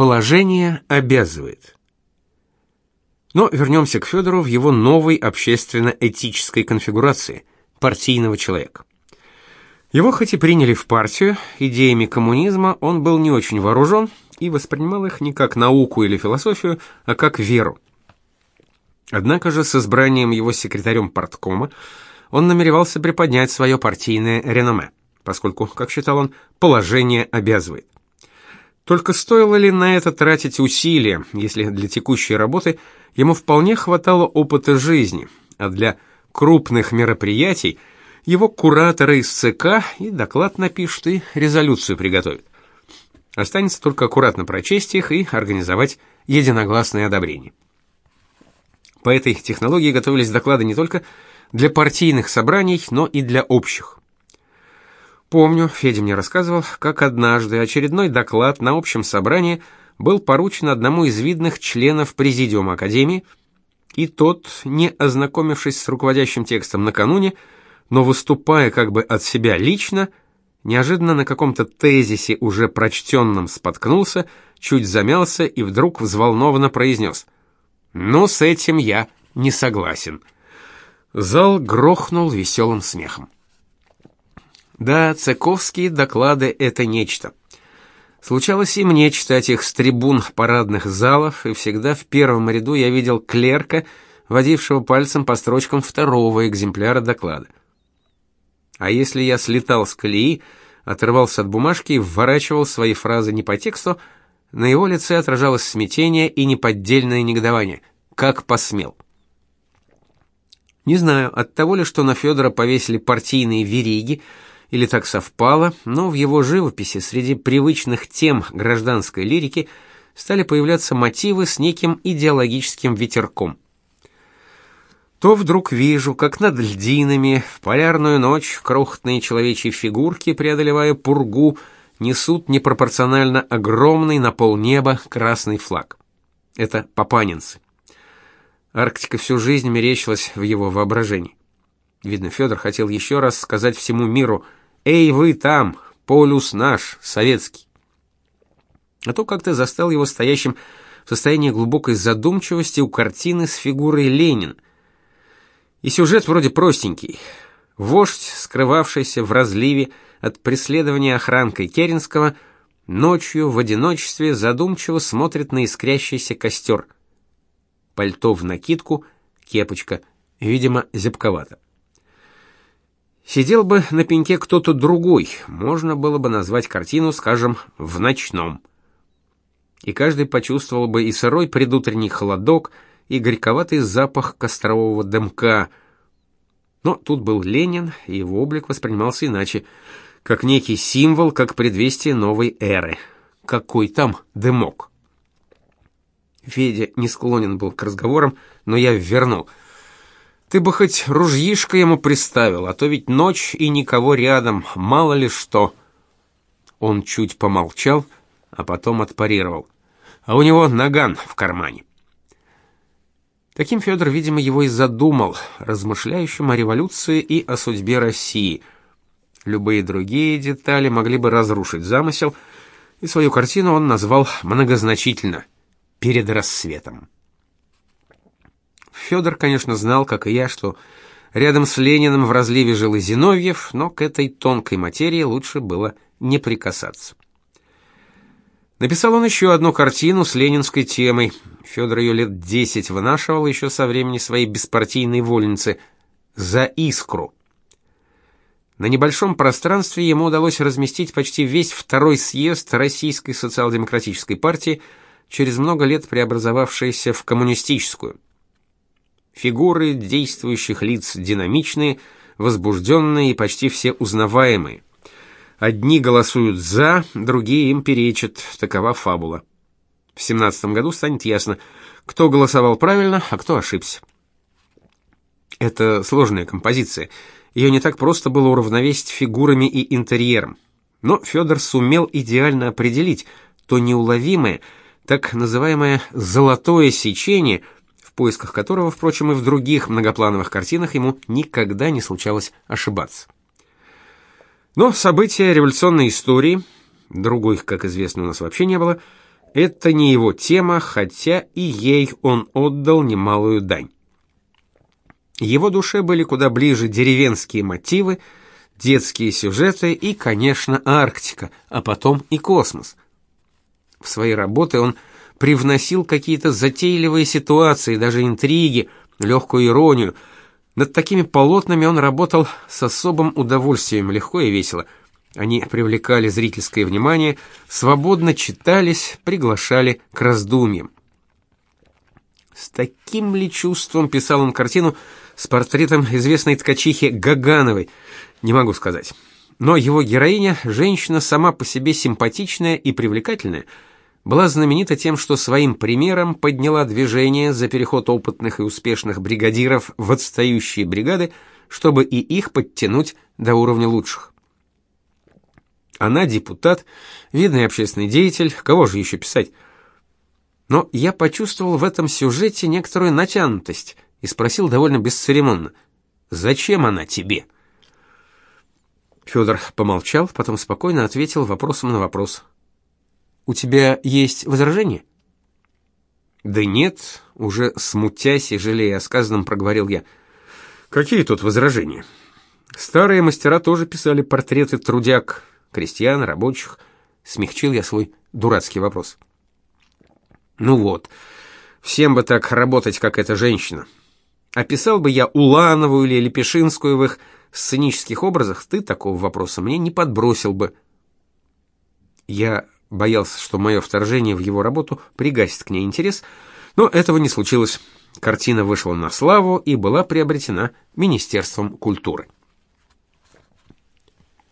Положение обязывает. Но вернемся к Федору в его новой общественно-этической конфигурации партийного человека. Его хоть и приняли в партию, идеями коммунизма он был не очень вооружен и воспринимал их не как науку или философию, а как веру. Однако же с избранием его секретарем парткома он намеревался приподнять свое партийное реноме, поскольку, как считал он, положение обязывает. Только стоило ли на это тратить усилия, если для текущей работы ему вполне хватало опыта жизни, а для крупных мероприятий его кураторы из ЦК и доклад напишут, и резолюцию приготовят. Останется только аккуратно прочесть их и организовать единогласное одобрение. По этой технологии готовились доклады не только для партийных собраний, но и для общих. Помню, Федя мне рассказывал, как однажды очередной доклад на общем собрании был поручен одному из видных членов президиума академии, и тот, не ознакомившись с руководящим текстом накануне, но выступая как бы от себя лично, неожиданно на каком-то тезисе уже прочтенном споткнулся, чуть замялся и вдруг взволнованно произнес – но с этим я не согласен. Зал грохнул веселым смехом. Да, цековские доклады это нечто. Случалось и мне читать их с трибун парадных залов, и всегда в первом ряду я видел клерка, водившего пальцем по строчкам второго экземпляра доклада. А если я слетал с колеи, отрывался от бумажки и вворачивал свои фразы не по тексту, на его лице отражалось смятение и неподдельное негодование. Как посмел? Не знаю, от того ли, что на Федора повесили партийные вериги, или так совпало, но в его живописи среди привычных тем гражданской лирики стали появляться мотивы с неким идеологическим ветерком. То вдруг вижу, как над льдинами в полярную ночь крохотные человечьи фигурки, преодолевая пургу, несут непропорционально огромный на полнеба красный флаг. Это папанинцы. Арктика всю жизнь мерещилась в его воображении. Видно, Федор хотел еще раз сказать всему миру «Эй, вы там, полюс наш, советский». А то как-то застал его стоящим в состоянии глубокой задумчивости у картины с фигурой Ленин. И сюжет вроде простенький. Вождь, скрывавшийся в разливе, от преследования охранкой Керенского, ночью в одиночестве задумчиво смотрит на искрящийся костер. Пальто в накидку, кепочка, видимо, зябковато. Сидел бы на пеньке кто-то другой, можно было бы назвать картину, скажем, в ночном. И каждый почувствовал бы и сырой предутренний холодок, и горьковатый запах кострового дымка. Но тут был Ленин, и его облик воспринимался иначе как некий символ, как предвестие новой эры. Какой там дымок? Федя не склонен был к разговорам, но я вернул. Ты бы хоть ружьишко ему приставил, а то ведь ночь и никого рядом, мало ли что. Он чуть помолчал, а потом отпарировал. А у него наган в кармане. Таким Федор, видимо, его и задумал, размышляющим о революции и о судьбе России – Любые другие детали могли бы разрушить замысел, и свою картину он назвал многозначительно «Перед рассветом». Федор, конечно, знал, как и я, что рядом с Лениным в разливе жил и Зиновьев, но к этой тонкой материи лучше было не прикасаться. Написал он еще одну картину с ленинской темой. Федор ее лет десять вынашивал еще со времени своей беспартийной вольницы «За искру». На небольшом пространстве ему удалось разместить почти весь второй съезд Российской социал-демократической партии, через много лет преобразовавшейся в коммунистическую. Фигуры действующих лиц динамичные, возбужденные и почти все узнаваемые. Одни голосуют за, другие им перечат. Такова фабула. В 17 году станет ясно, кто голосовал правильно, а кто ошибся. Это сложная композиция – ее не так просто было уравновесить фигурами и интерьером. Но Федор сумел идеально определить то неуловимое, так называемое «золотое сечение», поисках которого, впрочем, и в других многоплановых картинах ему никогда не случалось ошибаться. Но события революционной истории, другой, как известно, у нас вообще не было, Это не его тема, хотя и ей он отдал немалую дань. Его душе были куда ближе деревенские мотивы, детские сюжеты и, конечно, Арктика, а потом и космос. В свои работы он привносил какие-то затейливые ситуации, даже интриги, легкую иронию. Над такими полотнами он работал с особым удовольствием, легко и весело. Они привлекали зрительское внимание, свободно читались, приглашали к раздумьям. С таким ли чувством писал он картину с портретом известной ткачихи Гагановой, не могу сказать. Но его героиня, женщина сама по себе симпатичная и привлекательная, была знаменита тем, что своим примером подняла движение за переход опытных и успешных бригадиров в отстающие бригады, чтобы и их подтянуть до уровня лучших. Она депутат, видный общественный деятель, кого же еще писать? Но я почувствовал в этом сюжете некоторую натянутость и спросил довольно бесцеремонно: "Зачем она тебе?" Федор помолчал, потом спокойно ответил вопросом на вопрос. У тебя есть возражения? Да нет, уже смутясь и жалея о сказанном, проговорил я. Какие тут возражения? Старые мастера тоже писали портреты трудяг, крестьян, рабочих. Смягчил я свой дурацкий вопрос. Ну вот, всем бы так работать, как эта женщина. Описал бы я Уланову или Лепешинскую в их сценических образах, ты такого вопроса мне не подбросил бы. Я боялся, что мое вторжение в его работу пригасит к ней интерес, но этого не случилось. Картина вышла на славу и была приобретена Министерством культуры.